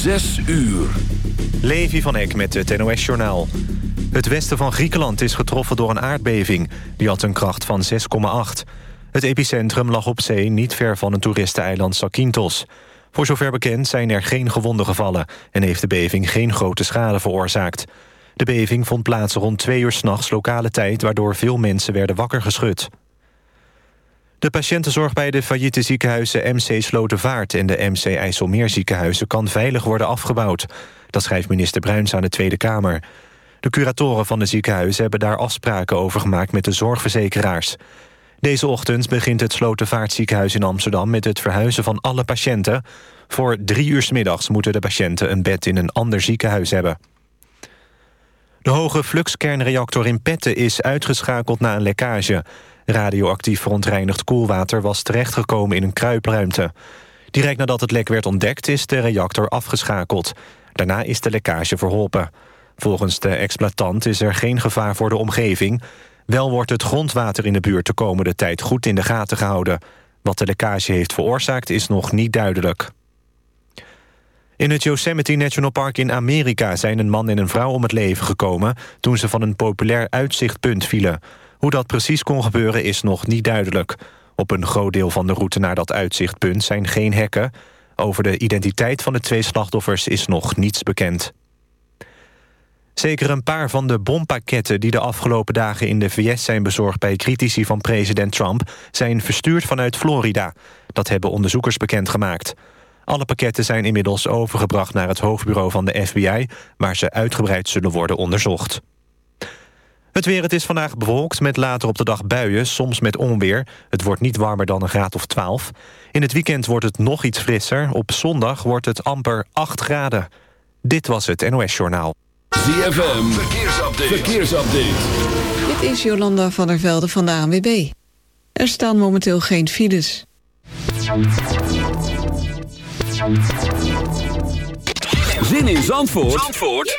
Zes uur. Levi van Eck met het NOS-journaal. Het westen van Griekenland is getroffen door een aardbeving. Die had een kracht van 6,8. Het epicentrum lag op zee niet ver van het toeristeneiland Zakynthos. Voor zover bekend zijn er geen gewonden gevallen... en heeft de beving geen grote schade veroorzaakt. De beving vond plaats rond twee uur s'nachts lokale tijd... waardoor veel mensen werden wakker geschud. De patiëntenzorg bij de failliete ziekenhuizen MC Slotervaart... en de MC IJsselmeer ziekenhuizen kan veilig worden afgebouwd. Dat schrijft minister Bruins aan de Tweede Kamer. De curatoren van de ziekenhuizen hebben daar afspraken over gemaakt... met de zorgverzekeraars. Deze ochtend begint het Slotervaartziekenhuis in Amsterdam... met het verhuizen van alle patiënten. Voor drie uur s middags moeten de patiënten een bed in een ander ziekenhuis hebben. De hoge fluxkernreactor in Petten is uitgeschakeld na een lekkage. Radioactief verontreinigd koelwater was terechtgekomen in een kruipruimte. Direct nadat het lek werd ontdekt is de reactor afgeschakeld. Daarna is de lekkage verholpen. Volgens de exploitant is er geen gevaar voor de omgeving. Wel wordt het grondwater in de buurt de komende tijd goed in de gaten gehouden. Wat de lekkage heeft veroorzaakt is nog niet duidelijk. In het Yosemite National Park in Amerika zijn een man en een vrouw om het leven gekomen... toen ze van een populair uitzichtpunt vielen. Hoe dat precies kon gebeuren is nog niet duidelijk. Op een groot deel van de route naar dat uitzichtpunt zijn geen hekken. Over de identiteit van de twee slachtoffers is nog niets bekend. Zeker een paar van de bompakketten die de afgelopen dagen in de VS zijn bezorgd bij critici van president Trump zijn verstuurd vanuit Florida. Dat hebben onderzoekers bekendgemaakt. Alle pakketten zijn inmiddels overgebracht naar het hoofdbureau van de FBI... waar ze uitgebreid zullen worden onderzocht. Het weer, het is vandaag bewolkt met later op de dag buien, soms met onweer. Het wordt niet warmer dan een graad of 12. In het weekend wordt het nog iets frisser. Op zondag wordt het amper 8 graden. Dit was het NOS Journaal. ZFM, verkeersupdate. verkeersupdate. Dit is Jolanda van der Velde van de ANWB. Er staan momenteel geen files. Zin in Zandvoort, Zandvoort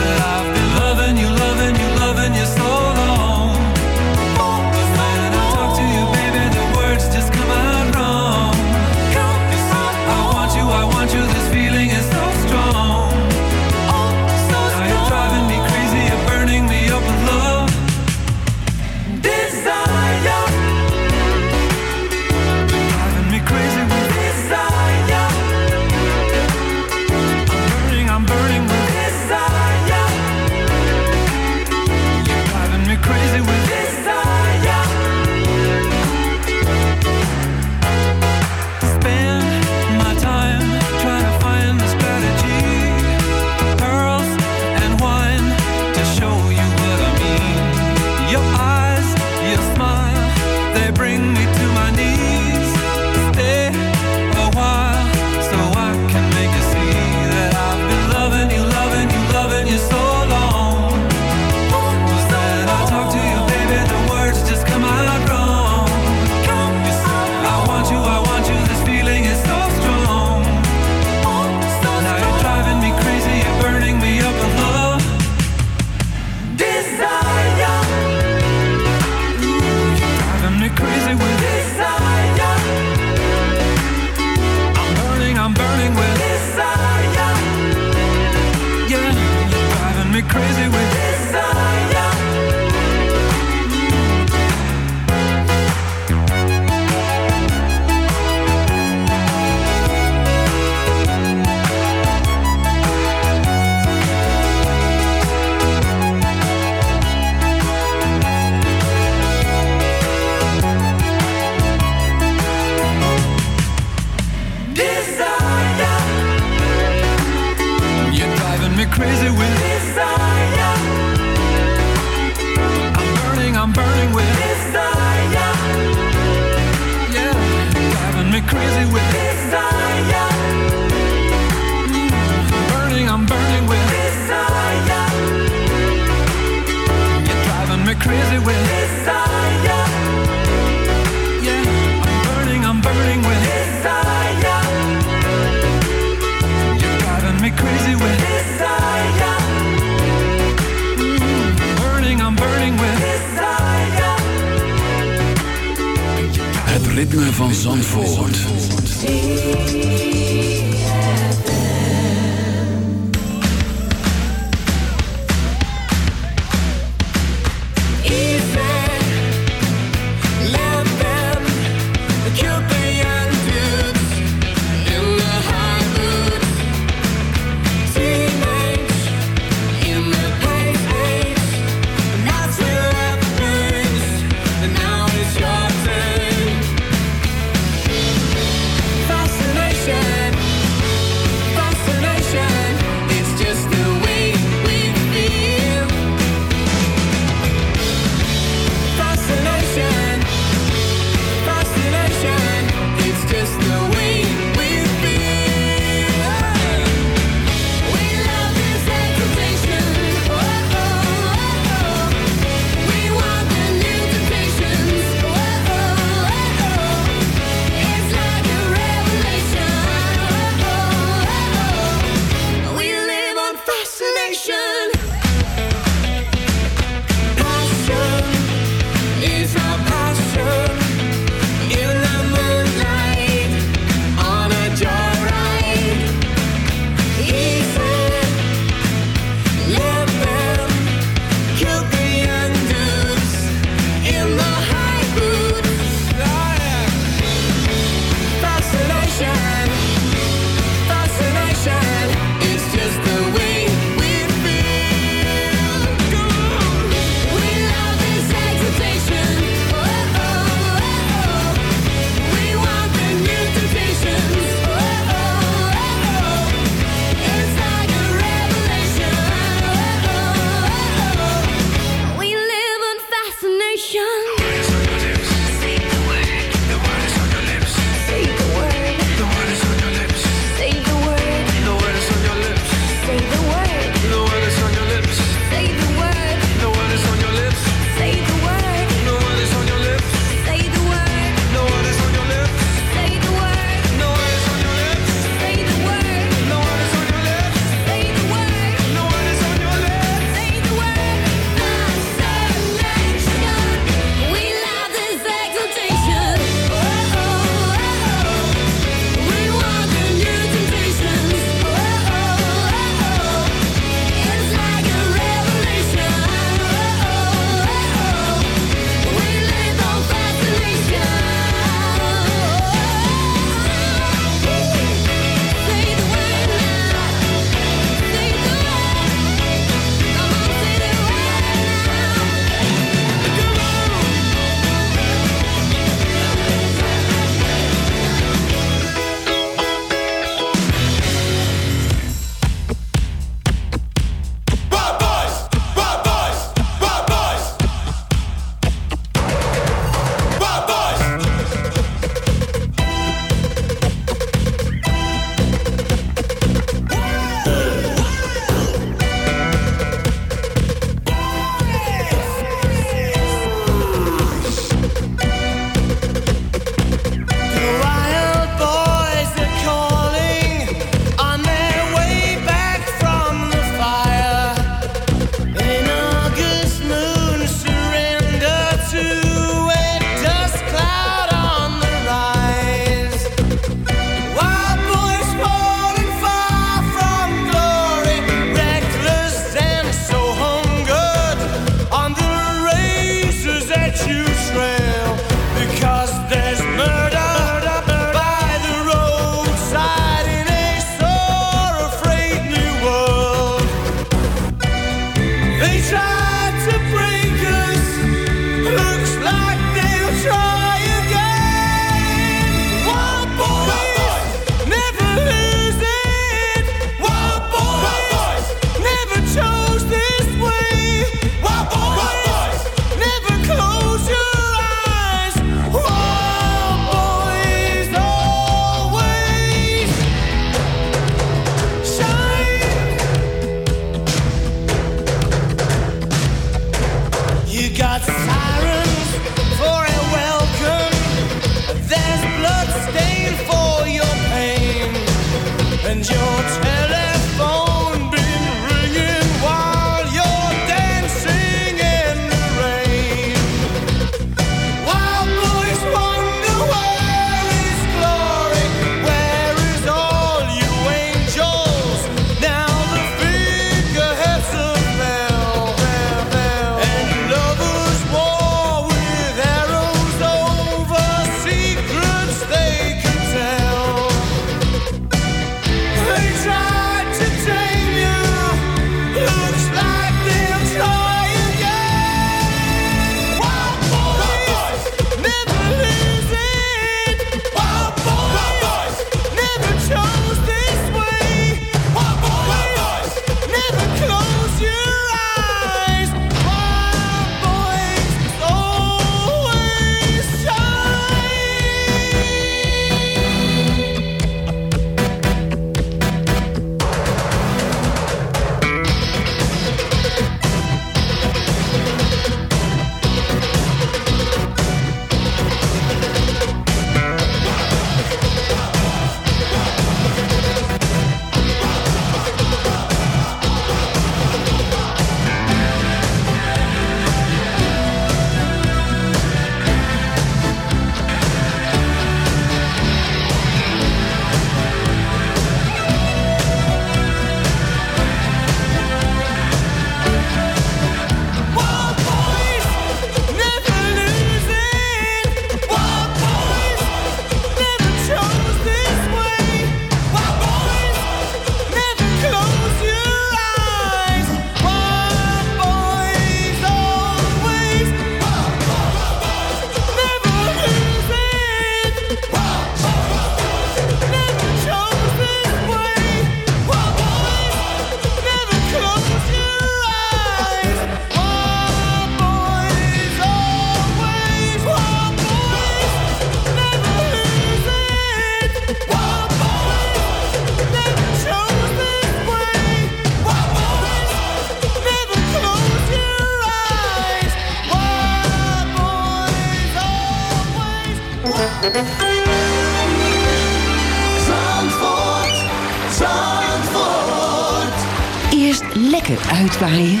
uitwaaien.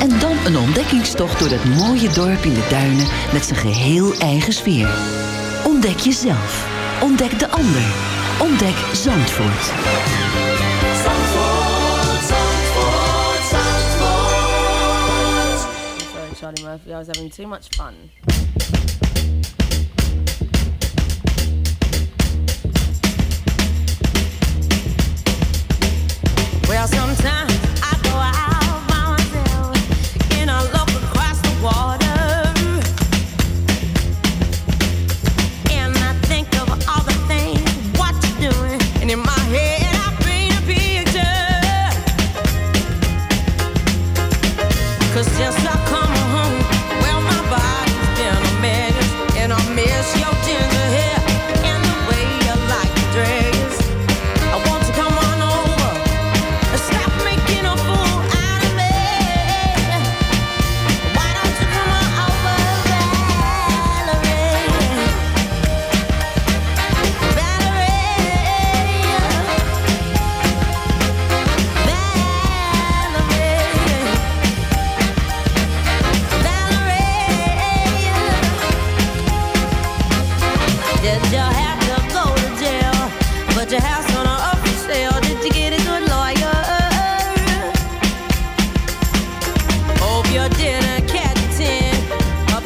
En dan een ontdekkingstocht door dat mooie dorp in de duinen met zijn geheel eigen sfeer. Ontdek jezelf. Ontdek de ander. Ontdek Zandvoort. Zandvoort, Zandvoort, Zandvoort. Sorry, Charlie Murphy, I was having too much fun.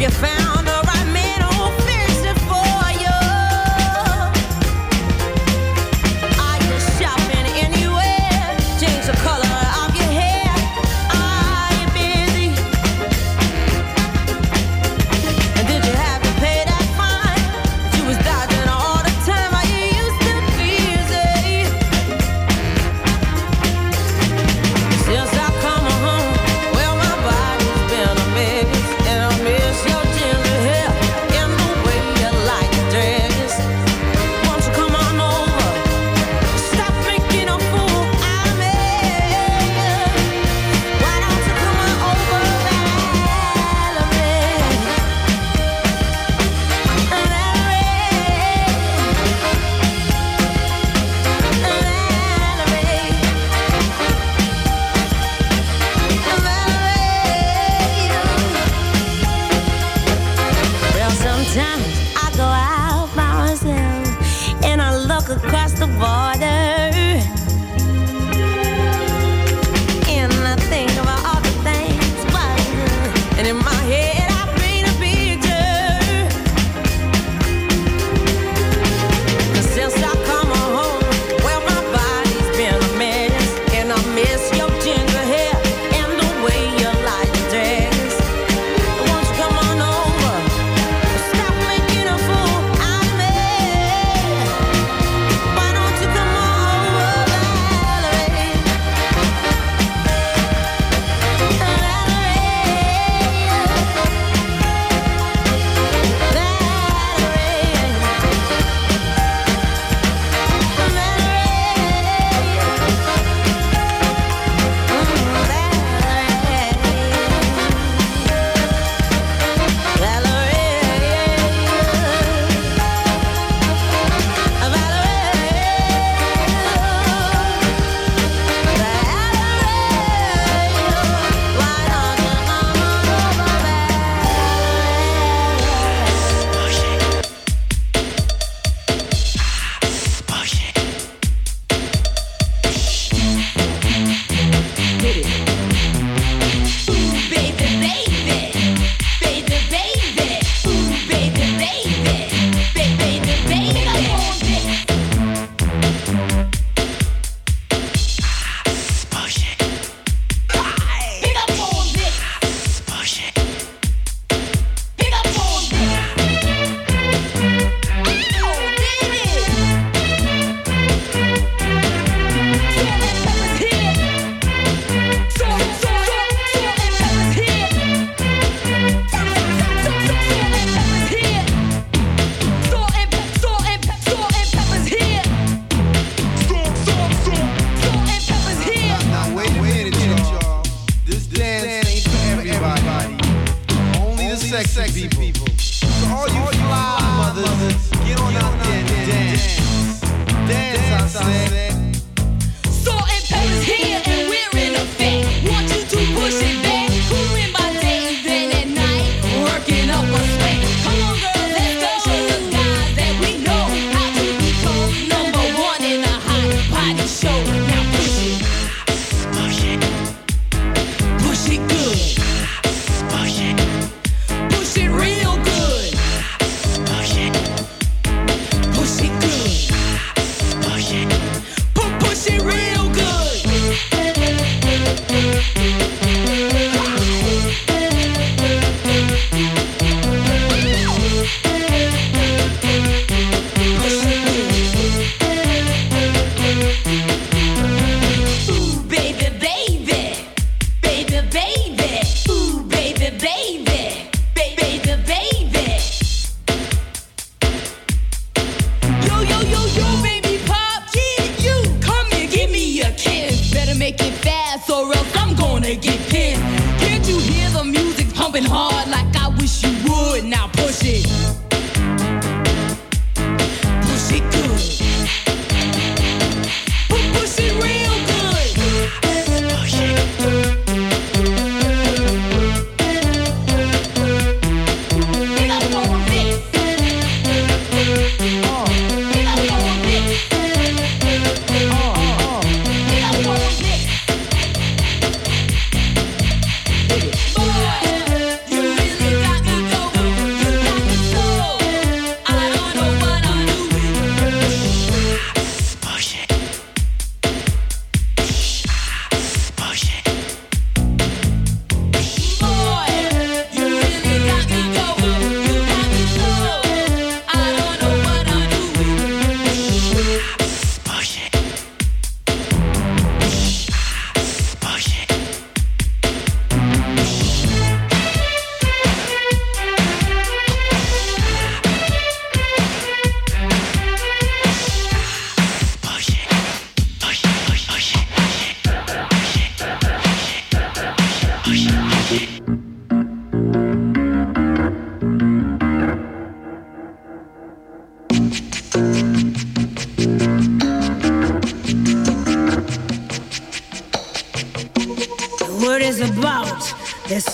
you found.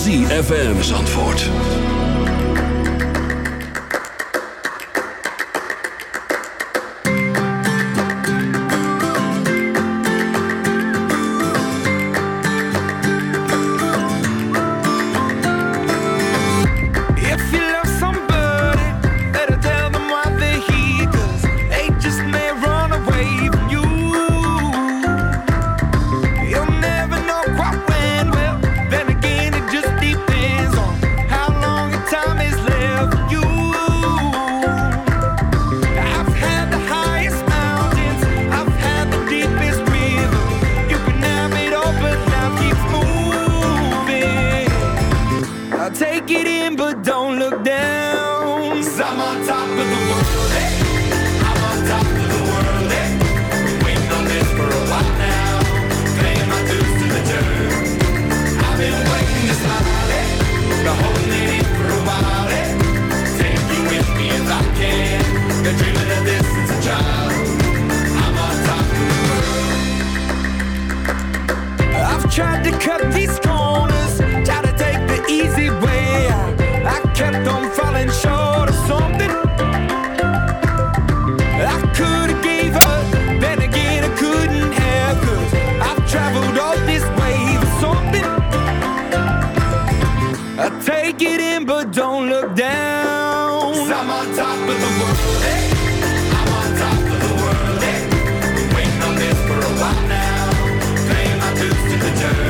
ZFM antwoord. down. I'm on top of the world. I'm on top of the world. Been waiting on this for a while now. Paying my dues to the dirt.